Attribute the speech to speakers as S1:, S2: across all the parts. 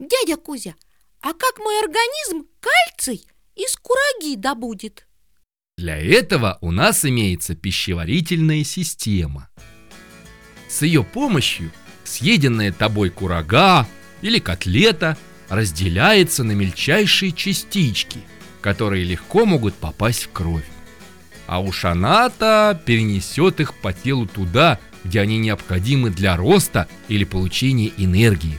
S1: Дядя Кузя, а как мой организм кальций из кураги добудет?
S2: Для этого у нас имеется пищеварительная система. С ее помощью съеденная тобой курага или котлета разделяется на мельчайшие частички, которые легко могут попасть в кровь. А уж она-то перенесет их по телу туда, где они необходимы для роста или получения энергии.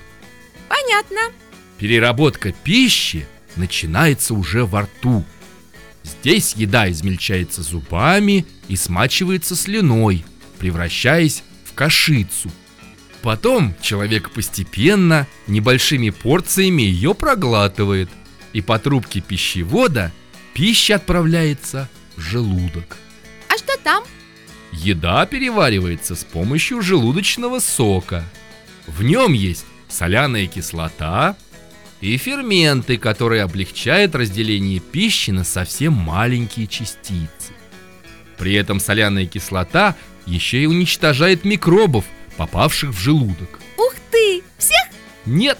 S1: Понятно.
S2: Переработка пищи начинается уже во рту. Здесь еда измельчается зубами и смачивается слюной, превращаясь в кашицу. Потом человек постепенно, небольшими порциями ее проглатывает, и по трубке пищевода пища отправляется в желудок.
S1: А что там?
S2: Еда переваривается с помощью желудочного сока. В нем есть соляная кислота и ферменты, которые облегчают разделение пищи на совсем маленькие частицы. При этом соляная кислота еще и уничтожает микробов, попавших в желудок.
S1: Ух ты! Всех?
S2: Нет!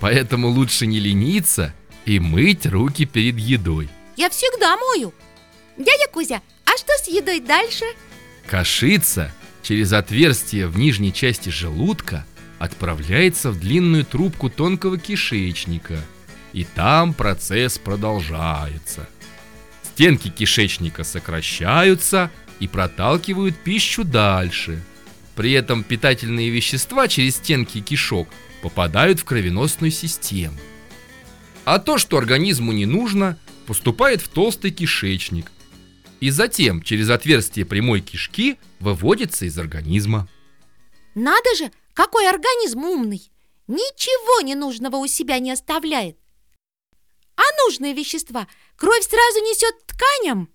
S2: Поэтому лучше не лениться и мыть руки перед едой.
S1: Я всегда мою. Дядя Кузя, а что с едой дальше?
S2: Кашица через отверстие в нижней части желудка отправляется в длинную трубку тонкого кишечника. И там процесс продолжается. Стенки кишечника сокращаются и проталкивают пищу дальше. При этом питательные вещества через стенки кишок попадают в кровеносную систему. А то, что организму не нужно, поступает в толстый кишечник, и затем через отверстие прямой кишки выводится из организма.
S1: Надо же, какой организм умный! Ничего ненужного у себя не оставляет. А нужные вещества кровь сразу несет тканям?